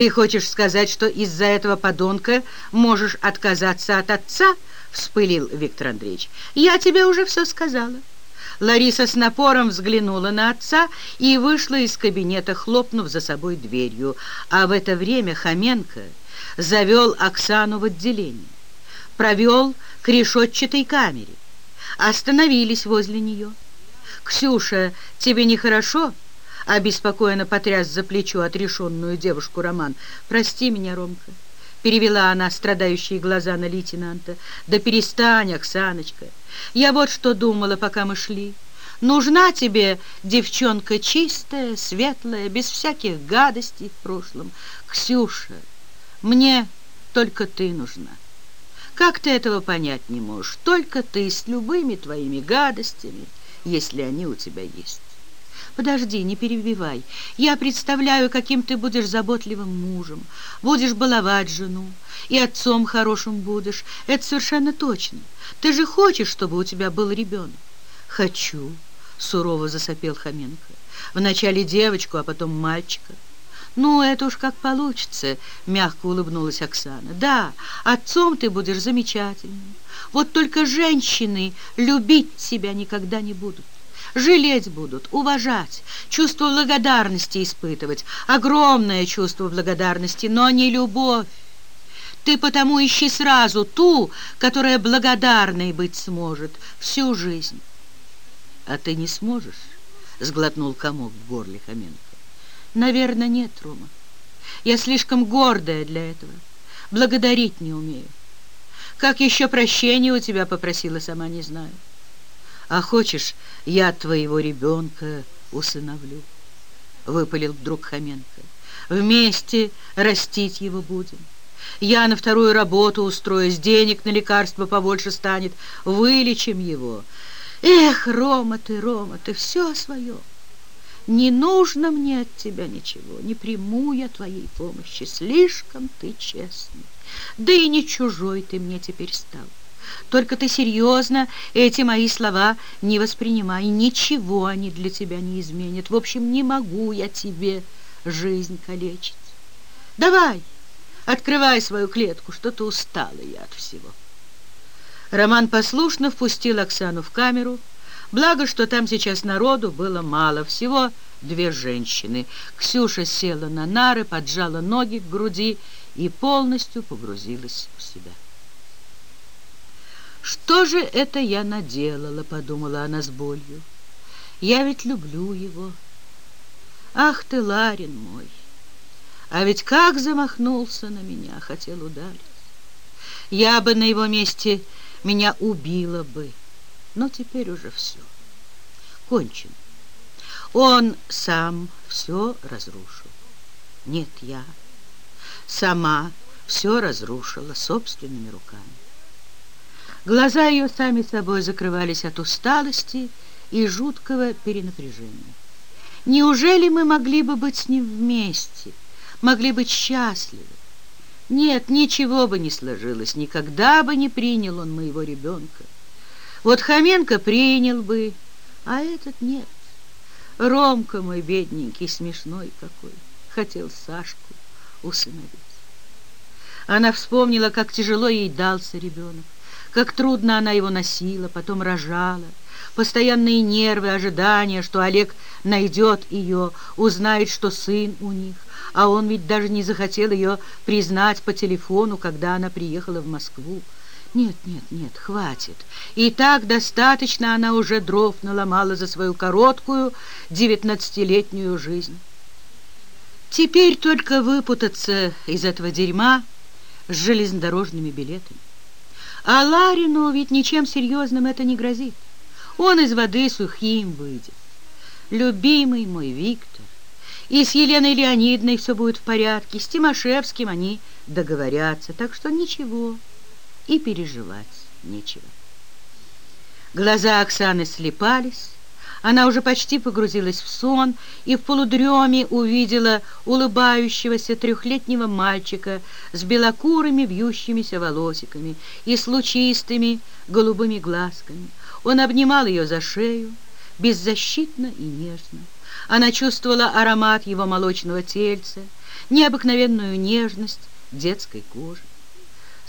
«Ты хочешь сказать, что из-за этого подонка можешь отказаться от отца?» — вспылил Виктор Андреевич. «Я тебе уже все сказала». Лариса с напором взглянула на отца и вышла из кабинета, хлопнув за собой дверью. А в это время Хоменко завел Оксану в отделение, провел к решетчатой камере. Остановились возле нее. «Ксюша, тебе нехорошо?» Обеспокоенно потряс за плечо отрешенную девушку Роман. «Прости меня, Ромка», — перевела она страдающие глаза на лейтенанта. «Да перестань, Оксаночка. Я вот что думала, пока мы шли. Нужна тебе девчонка чистая, светлая, без всяких гадостей в прошлом. Ксюша, мне только ты нужна. Как ты этого понять не можешь? Только ты с любыми твоими гадостями, если они у тебя есть». Подожди, не перебивай. Я представляю, каким ты будешь заботливым мужем, будешь баловать жену, и отцом хорошим будешь. Это совершенно точно. Ты же хочешь, чтобы у тебя был ребенок? Хочу, сурово засопел Хоменко. Вначале девочку, а потом мальчика. «Ну, это уж как получится», — мягко улыбнулась Оксана. «Да, отцом ты будешь замечательным. Вот только женщины любить тебя никогда не будут. Жалеть будут, уважать, чувство благодарности испытывать, огромное чувство благодарности, но не любовь. Ты потому ищи сразу ту, которая благодарной быть сможет всю жизнь. А ты не сможешь, сглотнул комок в горле Хоменко. Наверное, нет, Рома. Я слишком гордая для этого. Благодарить не умею. Как еще прощения у тебя попросила, сама не знаю. А хочешь, я твоего ребенка усыновлю? Выпалил вдруг Хоменко. Вместе растить его будем. Я на вторую работу устроюсь, денег на лекарства побольше станет. Вылечим его. Эх, Рома ты, Рома, ты все свое. Не нужно мне от тебя ничего, не приму я твоей помощи. Слишком ты честный. Да и не чужой ты мне теперь стал. Только ты серьезно эти мои слова не воспринимай. Ничего они для тебя не изменят. В общем, не могу я тебе жизнь калечить. Давай, открывай свою клетку, что-то устала я от всего. Роман послушно впустил Оксану в камеру. Благо, что там сейчас народу было мало, всего две женщины. Ксюша села на нары, поджала ноги к груди и полностью погрузилась в себя. «Что же это я наделала?» — подумала она с болью. «Я ведь люблю его. Ах ты, Ларин мой! А ведь как замахнулся на меня, хотел ударить. Я бы на его месте меня убила бы, но теперь уже все. Кончен. Он сам все разрушил. Нет, я сама все разрушила собственными руками. Глаза ее сами собой закрывались от усталости и жуткого перенапряжения. Неужели мы могли бы быть с ним вместе, могли быть счастливы? Нет, ничего бы не сложилось, никогда бы не принял он моего ребенка. Вот Хоменко принял бы, а этот нет. Ромка мой бедненький, смешной какой, хотел Сашку усыновить. Она вспомнила, как тяжело ей дался ребенок. Как трудно она его носила, потом рожала. Постоянные нервы, ожидания, что Олег найдет ее, узнает, что сын у них. А он ведь даже не захотел ее признать по телефону, когда она приехала в Москву. Нет, нет, нет, хватит. И так достаточно она уже дров наломала за свою короткую девятнадцатилетнюю жизнь. Теперь только выпутаться из этого дерьма с железнодорожными билетами. А Ларину ведь ничем серьезным это не грозит. Он из воды сухим выйдет. Любимый мой Виктор. И с Еленой Леонидовной все будет в порядке, с Тимошевским они договорятся, так что ничего, и переживать нечего. Глаза Оксаны слепались, она уже почти погрузилась в сон и в полудреме увидела улыбающегося трехлетнего мальчика с белокурыми вьющимися волосиками и с лучистыми голубыми глазками. Он обнимал ее за шею, беззащитно и нежно. Она чувствовала аромат его молочного тельца, необыкновенную нежность детской кожи.